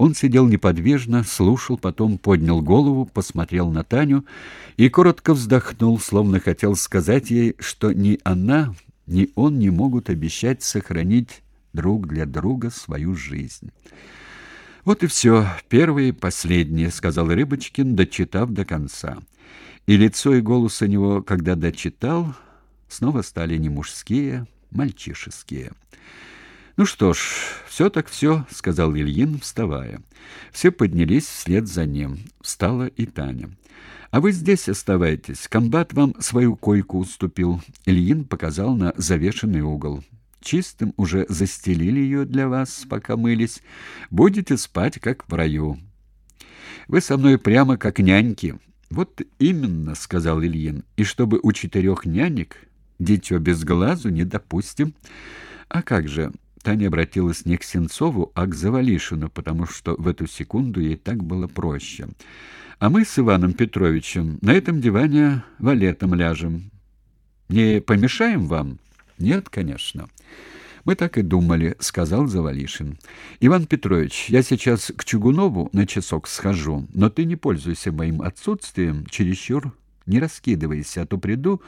Он сидел неподвижно, слушал, потом поднял голову, посмотрел на Таню и коротко вздохнул, словно хотел сказать ей, что ни она, ни он не могут обещать сохранить друг для друга свою жизнь. Вот и все, первое и последнее, сказал Рыбочкин, дочитав до конца. И лицо и голос у него, когда дочитал, снова стали не мужские, мальчишеские. Ну что ж, все так все, сказал Ильин, вставая. Все поднялись вслед за ним. Встала и Таня. А вы здесь оставайтесь. Комбат вам свою койку уступил. Ильин показал на завешенный угол. Чистым уже застелили ее для вас, пока мылись. Будете спать как в раю. Вы со мной прямо как няньки. Вот именно, сказал Ильин. И чтобы у четырех нянек дитё без глазу не допустим. А как же? Таня обратилась не к Сенцову, а к Завалишину, потому что в эту секунду ей так было проще. А мы с Иваном Петровичем на этом диване валетом ляжем. Не помешаем вам? Нет, конечно. Мы так и думали, сказал Завалишин. Иван Петрович, я сейчас к Чугунову на часок схожу, но ты не пользуйся моим отсутствием чересчур, не раскидывайся, а то приду,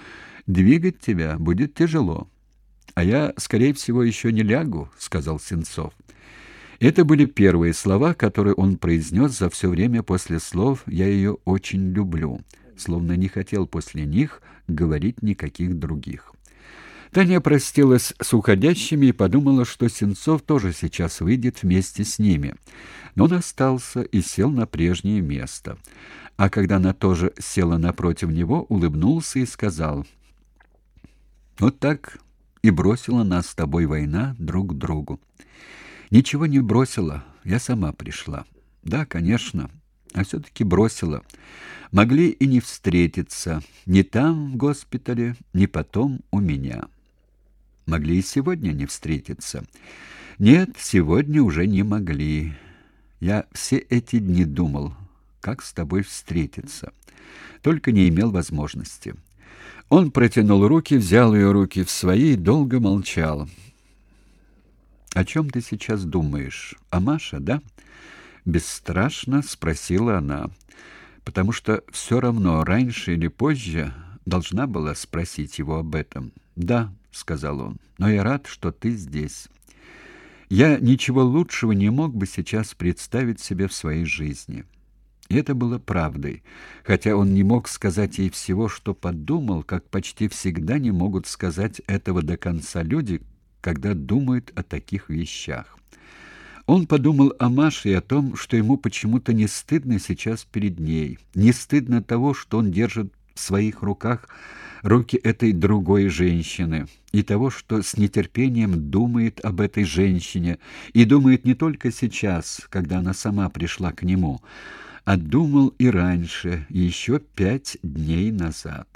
двигать тебя будет тяжело. А я, скорее всего, еще не лягу, сказал Сенцов. Это были первые слова, которые он произнес за все время после слов «я ее очень люблю», словно не хотел после них говорить никаких других. Таня простилась с уходящими и подумала, что Сенцов тоже сейчас выйдет вместе с ними. Но он остался и сел на прежнее место. А когда она тоже села напротив него, улыбнулся и сказал: "Вот так и бросила нас с тобой война друг к другу. Ничего не бросила, я сама пришла. Да, конечно, а все таки бросила. Могли и не встретиться, ни там в госпитале, ни потом у меня. Могли и сегодня не встретиться. Нет, сегодня уже не могли. Я все эти дни думал, как с тобой встретиться, только не имел возможности. Он протянул руки, взял ее руки в свои и долго молчал. О чем ты сейчас думаешь? О Маше, да? бесстрашно спросила она, потому что все равно раньше или позже должна была спросить его об этом. "Да", сказал он. "Но я рад, что ты здесь. Я ничего лучшего не мог бы сейчас представить себе в своей жизни". И это было правдой, хотя он не мог сказать ей всего, что подумал, как почти всегда не могут сказать этого до конца люди, когда думают о таких вещах. Он подумал о Маше и о том, что ему почему-то не стыдно сейчас перед ней, не стыдно того, что он держит в своих руках руки этой другой женщины, и того, что с нетерпением думает об этой женщине, и думает не только сейчас, когда она сама пришла к нему, а думал и раньше, еще пять дней назад.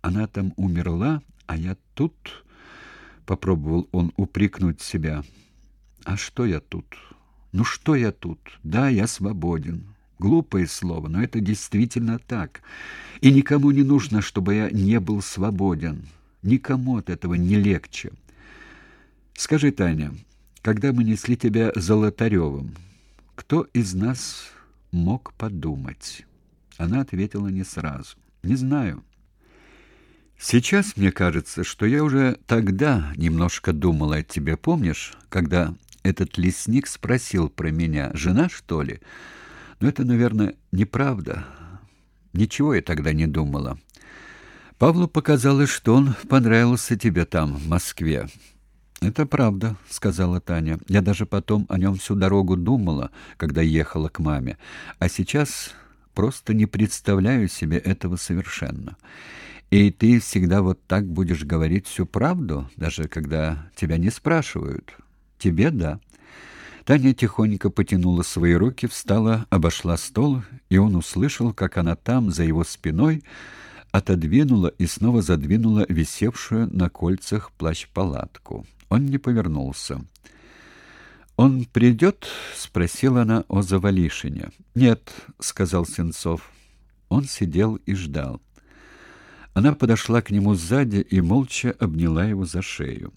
Она там умерла, а я тут, попробовал он упрекнуть себя. А что я тут? Ну что я тут? Да, я свободен. Глупое слово, но это действительно так. И никому не нужно, чтобы я не был свободен. Никому от этого не легче. Скажи, Таня, когда мы несли тебя Золотаревым, кто из нас мог подумать. Она ответила не сразу. Не знаю. Сейчас мне кажется, что я уже тогда немножко думала о тебе, помнишь, когда этот лесник спросил про меня: "Жена, что ли?" Но это, наверное, неправда. Ничего я тогда не думала. Павлу показалось, что он понравился тебе там, в Москве. Это правда, сказала Таня. Я даже потом о нем всю дорогу думала, когда ехала к маме, а сейчас просто не представляю себе этого совершенно. И ты всегда вот так будешь говорить всю правду, даже когда тебя не спрашивают. Тебе да. Таня тихонько потянула свои руки, встала, обошла стол, и он услышал, как она там за его спиной отодвинула и снова задвинула висевшую на кольцах плащ-палатку. Он не повернулся. Он придет?» — спросила она о Завалишине. «Нет», — сказал Сенцов. Он сидел и ждал. Она подошла к нему сзади и молча обняла его за шею.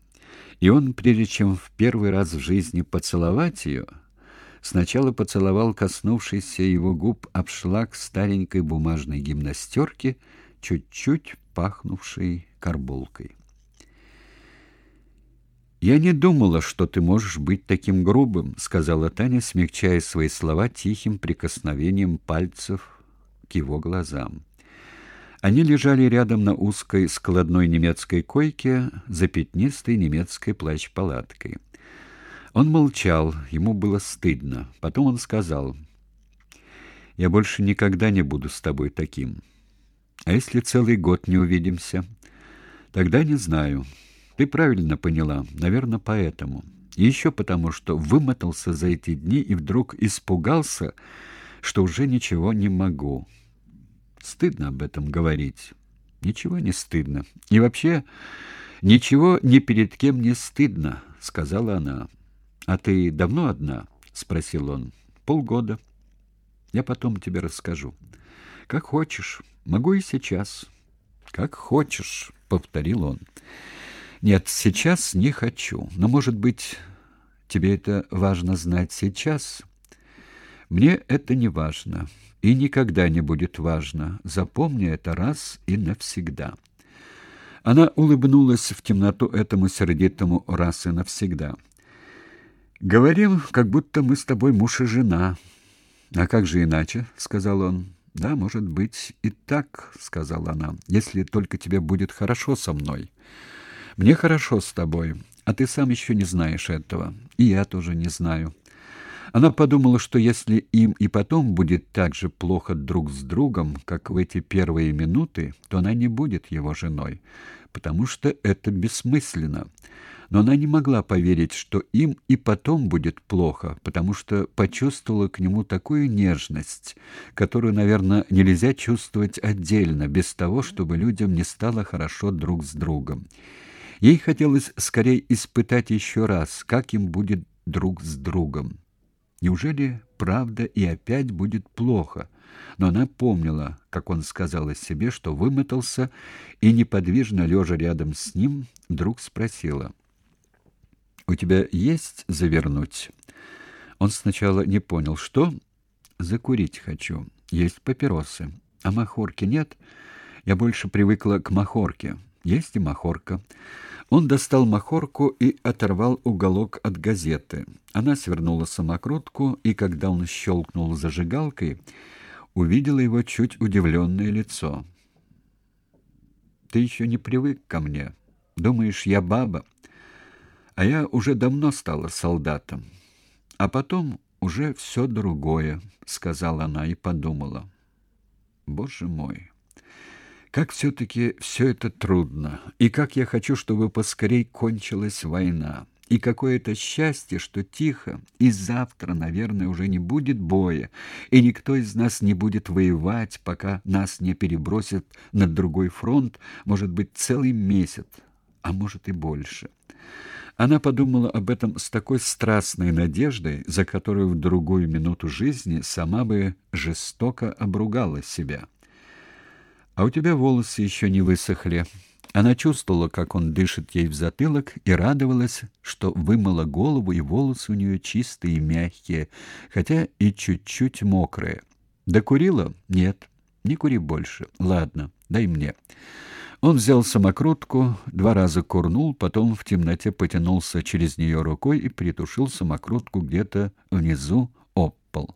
И он, прежде чем в первый раз в жизни поцеловать ее, Сначала поцеловал коснувшийся его губ обшлаг старенькой бумажной гимнастерки, чуть-чуть пахнувшей карболкой. «Я не думала, что ты можешь быть таким грубым», — сказала Таня, смягчая свои слова тихим прикосновением пальцев к его глазам. Они лежали рядом на узкой складной немецкой койке за пятнистой немецкой плащ-палаткой. Он молчал, ему было стыдно. Потом он сказал, «Я больше никогда не буду с тобой таким. А если целый год не увидимся? Тогда не знаю». Ты правильно поняла, наверное, поэтому. И еще потому, что вымотался за эти дни и вдруг испугался, что уже ничего не могу. Стыдно об этом говорить. Ничего не стыдно. И вообще ничего ни перед кем не стыдно, сказала она. А ты давно одна? спросил он. Полгода. Я потом тебе расскажу. Как хочешь. Могу и сейчас. Как хочешь, повторил он. Нет, сейчас не хочу. Но, может быть, тебе это важно знать сейчас? Мне это не важно и никогда не будет важно. Запомни это раз и навсегда. Она улыбнулась в темноту этому сердитому раз и навсегда. Говорим, как будто мы с тобой муж и жена. А как же иначе, сказал он. Да, может быть, и так, сказала она. Если только тебе будет хорошо со мной. Мне хорошо с тобой, а ты сам еще не знаешь этого, и я тоже не знаю. Она подумала, что если им и потом будет так же плохо друг с другом, как в эти первые минуты, то она не будет его женой, потому что это бессмысленно. Но она не могла поверить, что им и потом будет плохо, потому что почувствовала к нему такую нежность, которую, наверное, нельзя чувствовать отдельно, без того, чтобы людям не стало хорошо друг с другом. Ей хотелось скорее испытать еще раз, как им будет друг с другом. Неужели правда и опять будет плохо? Но она помнила, как он сказал о себе, что вымотался, и неподвижно лежа рядом с ним, вдруг спросила: "У тебя есть завернуть?" Он сначала не понял, что закурить хочу. Есть папиросы. А махорки нет? Я больше привыкла к махорке. Есть и махорка. Он достал махорку и оторвал уголок от газеты. Она свернула самокрутку, и когда он щелкнул зажигалкой, увидела его чуть удивленное лицо. «Ты еще не привык ко мне. Думаешь, я баба? А я уже давно стала солдатом. А потом уже все другое», — сказала она и подумала. «Боже мой!» Как все-таки все это трудно, и как я хочу, чтобы поскорей кончилась война. И какое это счастье, что тихо, и завтра, наверное, уже не будет боя, и никто из нас не будет воевать, пока нас не перебросят на другой фронт, может быть, целый месяц, а может и больше. Она подумала об этом с такой страстной надеждой, за которую в другую минуту жизни сама бы жестоко обругала себя. А у тебя волосы еще не высохли. Она чувствовала, как он дышит ей в затылок, и радовалась, что вымыла голову, и волосы у нее чистые и мягкие, хотя и чуть-чуть мокрые. Докурила? Нет. Не кури больше. Ладно, дай мне. Он взял самокрутку, два раза курнул, потом в темноте потянулся через нее рукой и притушил самокрутку где-то внизу об пол.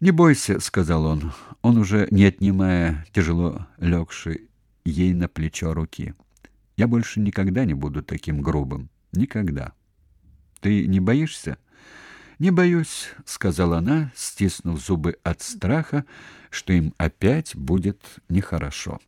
«Не бойся», — сказал он. Он уже, не отнимая тяжело легший ей на плечо руки. «Я больше никогда не буду таким грубым. Никогда. Ты не боишься?» «Не боюсь», — сказала она, стиснув зубы от страха, что им опять будет нехорошо.